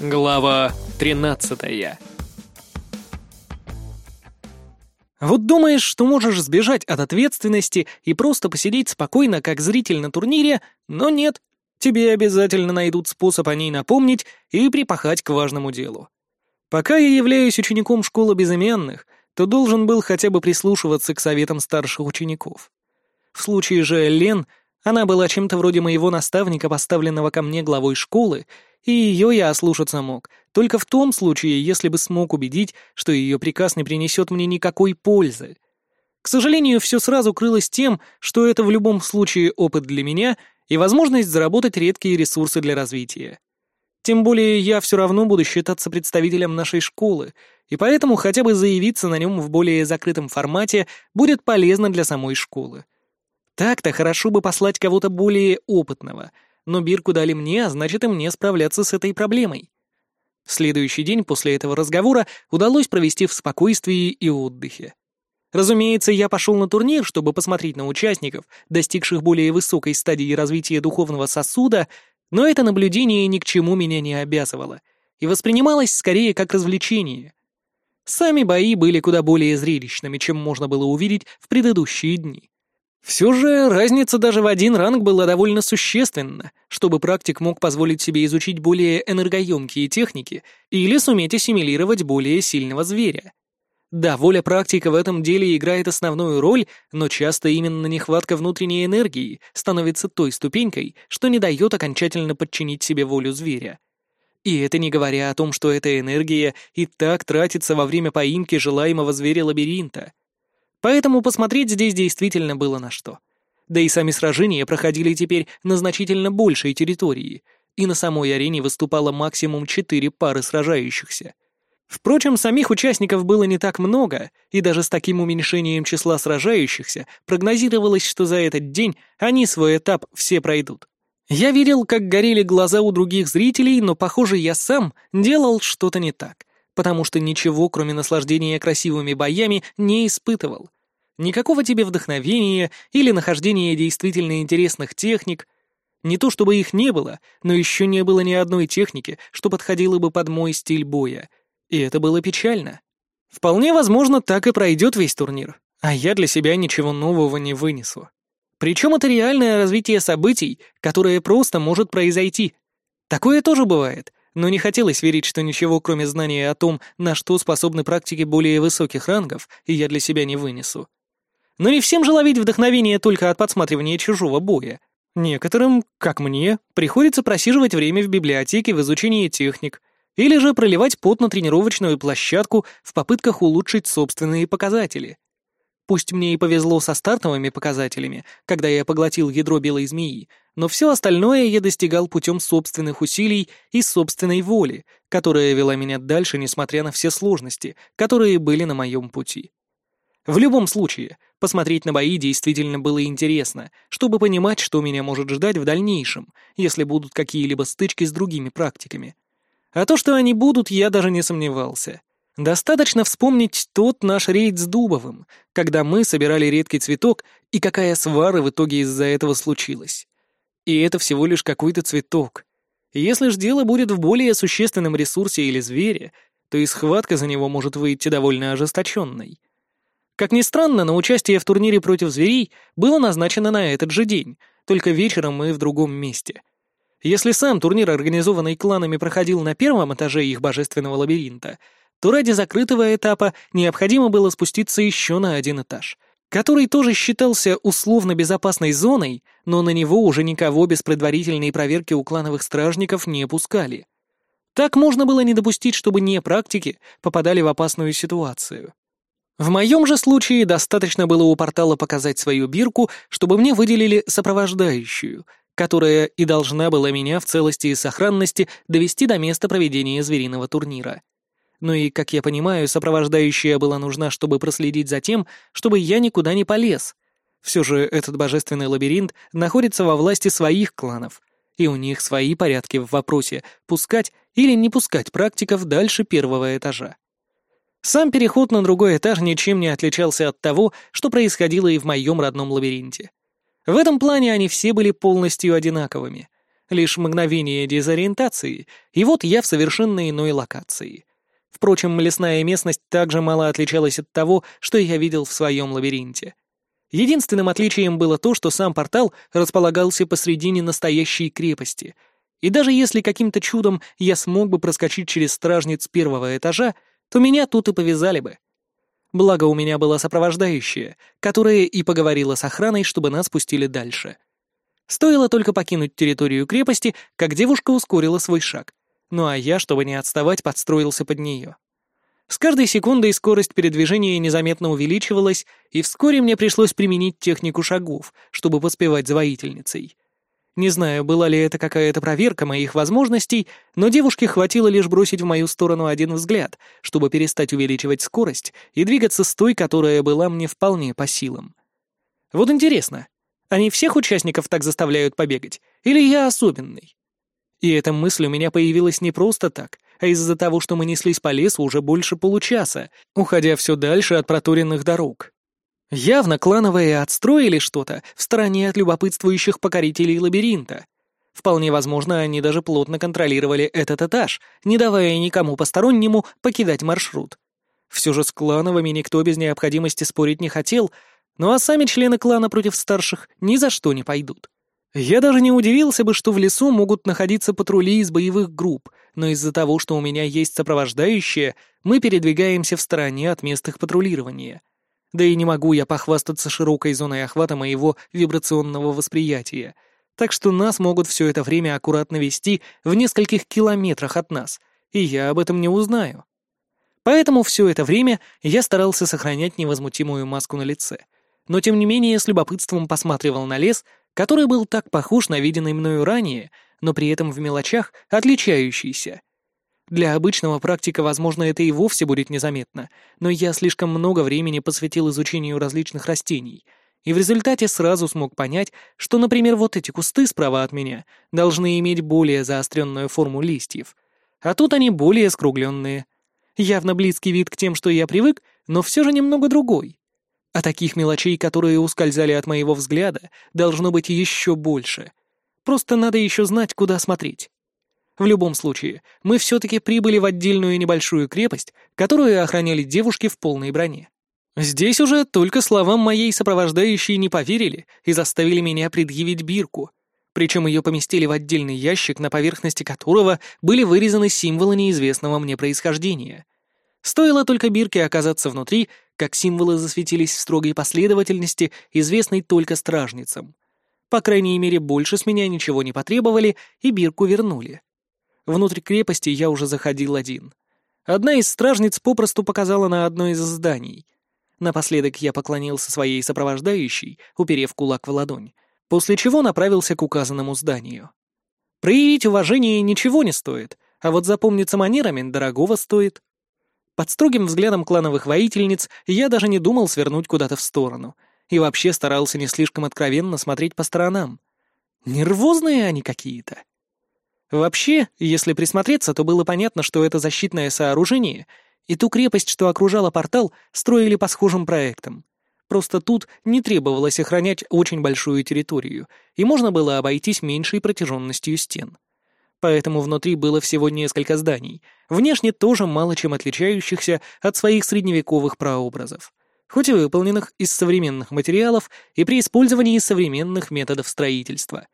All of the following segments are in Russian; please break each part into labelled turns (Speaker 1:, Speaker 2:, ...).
Speaker 1: Глава 13 Вот думаешь, что можешь сбежать от ответственности и просто посидеть спокойно, как зритель на турнире, но нет. Тебе обязательно найдут способ о ней напомнить и припахать к важному делу. Пока я являюсь учеником школы безымянных, то должен был хотя бы прислушиваться к советам старших учеников. В случае же Лен, она была чем-то вроде моего наставника, поставленного ко мне главой школы, и ее я ослушаться мог, только в том случае, если бы смог убедить, что ее приказ не принесет мне никакой пользы. К сожалению, все сразу крылось тем, что это в любом случае опыт для меня и возможность заработать редкие ресурсы для развития. Тем более я все равно буду считаться представителем нашей школы, и поэтому хотя бы заявиться на нем в более закрытом формате будет полезно для самой школы. Так-то хорошо бы послать кого-то более опытного — но бирку дали мне, а значит и мне справляться с этой проблемой. Следующий день после этого разговора удалось провести в спокойствии и отдыхе. Разумеется, я пошел на турнир, чтобы посмотреть на участников, достигших более высокой стадии развития духовного сосуда, но это наблюдение ни к чему меня не обязывало и воспринималось скорее как развлечение. Сами бои были куда более зрелищными, чем можно было увидеть в предыдущие дни. Все же разница даже в один ранг была довольно существенна, чтобы практик мог позволить себе изучить более энергоемкие техники или суметь ассимилировать более сильного зверя. Да, воля практика в этом деле играет основную роль, но часто именно нехватка внутренней энергии становится той ступенькой, что не дает окончательно подчинить себе волю зверя. И это не говоря о том, что эта энергия и так тратится во время поимки желаемого зверя-лабиринта. Поэтому посмотреть здесь действительно было на что. Да и сами сражения проходили теперь на значительно большей территории, и на самой арене выступало максимум четыре пары сражающихся. Впрочем, самих участников было не так много, и даже с таким уменьшением числа сражающихся прогнозировалось, что за этот день они свой этап все пройдут. Я видел, как горели глаза у других зрителей, но, похоже, я сам делал что-то не так потому что ничего, кроме наслаждения красивыми боями, не испытывал. Никакого тебе вдохновения или нахождения действительно интересных техник. Не то чтобы их не было, но еще не было ни одной техники, что подходило бы под мой стиль боя. И это было печально. Вполне возможно, так и пройдет весь турнир, а я для себя ничего нового не вынесу. Причем это реальное развитие событий, которое просто может произойти. Такое тоже бывает — но не хотелось верить, что ничего, кроме знания о том, на что способны практики более высоких рангов, и я для себя не вынесу. Но не всем же ловить вдохновение только от подсматривания чужого боя. Некоторым, как мне, приходится просиживать время в библиотеке в изучении техник, или же проливать пот на тренировочную площадку в попытках улучшить собственные показатели — Пусть мне и повезло со стартовыми показателями, когда я поглотил ядро белой змеи, но все остальное я достигал путем собственных усилий и собственной воли, которая вела меня дальше, несмотря на все сложности, которые были на моем пути. В любом случае, посмотреть на бои действительно было интересно, чтобы понимать, что меня может ждать в дальнейшем, если будут какие-либо стычки с другими практиками. А то, что они будут, я даже не сомневался. Достаточно вспомнить тот наш рейд с Дубовым, когда мы собирали редкий цветок, и какая свара в итоге из-за этого случилась. И это всего лишь какой-то цветок. если ж дело будет в более существенном ресурсе или звере, то и схватка за него может выйти довольно ожесточенной. Как ни странно, но участие в турнире против зверей было назначено на этот же день, только вечером и в другом месте. Если сам турнир, организованный кланами, проходил на первом этаже их божественного лабиринта — то ради закрытого этапа необходимо было спуститься еще на один этаж, который тоже считался условно безопасной зоной, но на него уже никого без предварительной проверки у клановых стражников не пускали. Так можно было не допустить, чтобы не практики попадали в опасную ситуацию. В моем же случае достаточно было у портала показать свою бирку, чтобы мне выделили сопровождающую, которая и должна была меня в целости и сохранности довести до места проведения звериного турнира. Ну и, как я понимаю, сопровождающая была нужна, чтобы проследить за тем, чтобы я никуда не полез. Все же этот божественный лабиринт находится во власти своих кланов, и у них свои порядки в вопросе, пускать или не пускать практиков дальше первого этажа. Сам переход на другой этаж ничем не отличался от того, что происходило и в моем родном лабиринте. В этом плане они все были полностью одинаковыми. Лишь мгновение дезориентации, и вот я в совершенно иной локации. Впрочем, лесная местность также мало отличалась от того, что я видел в своем лабиринте. Единственным отличием было то, что сам портал располагался посредине настоящей крепости. И даже если каким-то чудом я смог бы проскочить через стражниц первого этажа, то меня тут и повязали бы. Благо у меня была сопровождающая, которая и поговорила с охраной, чтобы нас пустили дальше. Стоило только покинуть территорию крепости, как девушка ускорила свой шаг. Ну а я, чтобы не отставать, подстроился под нее. С каждой секундой скорость передвижения незаметно увеличивалась, и вскоре мне пришлось применить технику шагов, чтобы поспевать за воительницей. Не знаю, была ли это какая-то проверка моих возможностей, но девушке хватило лишь бросить в мою сторону один взгляд, чтобы перестать увеличивать скорость и двигаться с той, которая была мне вполне по силам. Вот интересно, они всех участников так заставляют побегать, или я особенный? И эта мысль у меня появилась не просто так, а из-за того, что мы неслись по лесу уже больше получаса, уходя все дальше от проторенных дорог. Явно клановые отстроили что-то в стороне от любопытствующих покорителей лабиринта. Вполне возможно, они даже плотно контролировали этот этаж, не давая никому постороннему покидать маршрут. Все же с клановыми никто без необходимости спорить не хотел, ну а сами члены клана против старших ни за что не пойдут. Я даже не удивился бы, что в лесу могут находиться патрули из боевых групп, но из-за того, что у меня есть сопровождающие, мы передвигаемся в стороне от мест их патрулирования. Да и не могу я похвастаться широкой зоной охвата моего вибрационного восприятия, так что нас могут все это время аккуратно вести в нескольких километрах от нас, и я об этом не узнаю. Поэтому все это время я старался сохранять невозмутимую маску на лице, но тем не менее с любопытством посматривал на лес — который был так похож на виденный мною ранее, но при этом в мелочах отличающийся. Для обычного практика, возможно, это и вовсе будет незаметно, но я слишком много времени посвятил изучению различных растений, и в результате сразу смог понять, что, например, вот эти кусты справа от меня должны иметь более заостренную форму листьев, а тут они более скругленные. Явно близкий вид к тем, что я привык, но все же немного другой. А таких мелочей, которые ускользали от моего взгляда, должно быть еще больше. Просто надо еще знать, куда смотреть. В любом случае, мы все-таки прибыли в отдельную небольшую крепость, которую охраняли девушки в полной броне. Здесь уже только словам моей сопровождающей не поверили и заставили меня предъявить бирку. Причем ее поместили в отдельный ящик, на поверхности которого были вырезаны символы неизвестного мне происхождения. Стоило только бирке оказаться внутри, как символы засветились в строгой последовательности, известной только стражницам. По крайней мере, больше с меня ничего не потребовали и бирку вернули. Внутрь крепости я уже заходил один. Одна из стражниц попросту показала на одно из зданий. Напоследок я поклонился своей сопровождающей, уперев кулак в ладонь, после чего направился к указанному зданию. Проявить уважение ничего не стоит, а вот запомниться манерами дорогого стоит. Под строгим взглядом клановых воительниц я даже не думал свернуть куда-то в сторону и вообще старался не слишком откровенно смотреть по сторонам. Нервозные они какие-то. Вообще, если присмотреться, то было понятно, что это защитное сооружение, и ту крепость, что окружала портал, строили по схожим проектам. Просто тут не требовалось охранять очень большую территорию, и можно было обойтись меньшей протяженностью стен поэтому внутри было всего несколько зданий, внешне тоже мало чем отличающихся от своих средневековых прообразов, хоть и выполненных из современных материалов и при использовании современных методов строительства.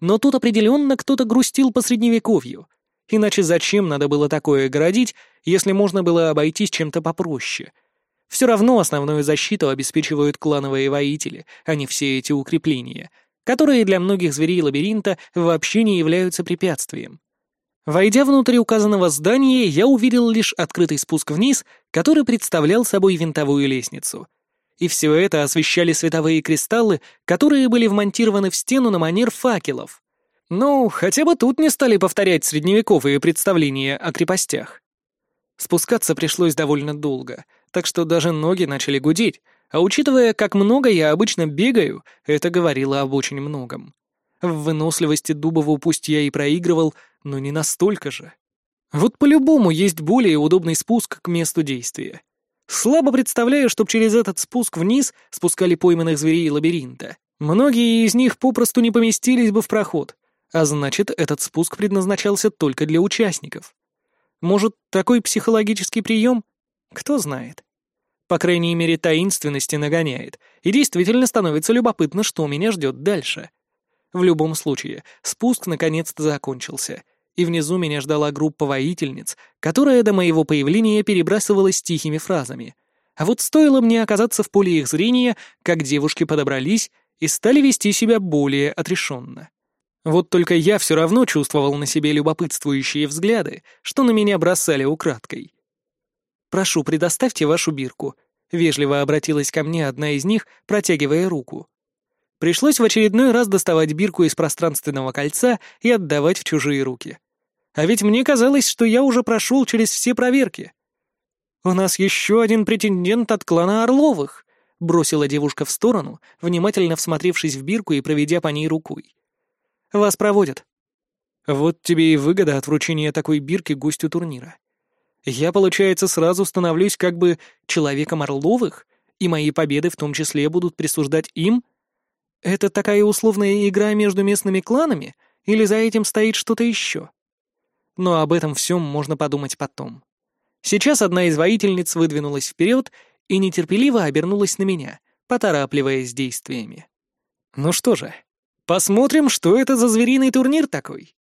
Speaker 1: Но тут определенно кто-то грустил по средневековью, иначе зачем надо было такое городить, если можно было обойтись чем-то попроще? Все равно основную защиту обеспечивают клановые воители, а не все эти укрепления — которые для многих зверей лабиринта вообще не являются препятствием. Войдя внутрь указанного здания, я увидел лишь открытый спуск вниз, который представлял собой винтовую лестницу. И все это освещали световые кристаллы, которые были вмонтированы в стену на манер факелов. Ну, хотя бы тут не стали повторять средневековые представления о крепостях. Спускаться пришлось довольно долго, так что даже ноги начали гудеть, а учитывая, как много я обычно бегаю, это говорило об очень многом. В выносливости Дубову пусть я и проигрывал, но не настолько же. Вот по-любому есть более удобный спуск к месту действия. Слабо представляю, чтоб через этот спуск вниз спускали пойманных зверей лабиринта. Многие из них попросту не поместились бы в проход, А значит, этот спуск предназначался только для участников. Может, такой психологический прием? Кто знает. По крайней мере, таинственности нагоняет, и действительно становится любопытно, что меня ждет дальше. В любом случае, спуск наконец-то закончился, и внизу меня ждала группа воительниц, которая до моего появления перебрасывалась тихими фразами. А вот стоило мне оказаться в поле их зрения, как девушки подобрались и стали вести себя более отрешенно. Вот только я все равно чувствовал на себе любопытствующие взгляды, что на меня бросали украдкой. «Прошу, предоставьте вашу бирку», — вежливо обратилась ко мне одна из них, протягивая руку. Пришлось в очередной раз доставать бирку из пространственного кольца и отдавать в чужие руки. А ведь мне казалось, что я уже прошел через все проверки. «У нас еще один претендент от клана Орловых», — бросила девушка в сторону, внимательно всмотревшись в бирку и проведя по ней рукой. Вас проводят». Вот тебе и выгода от вручения такой бирки гостю турнира. Я, получается, сразу становлюсь как бы человеком Орловых, и мои победы в том числе будут присуждать им? Это такая условная игра между местными кланами, или за этим стоит что-то еще? Но об этом всем можно подумать потом. Сейчас одна из воительниц выдвинулась вперед и нетерпеливо обернулась на меня, поторапливаясь действиями. Ну что же, Посмотрим, что это за звериный турнир такой.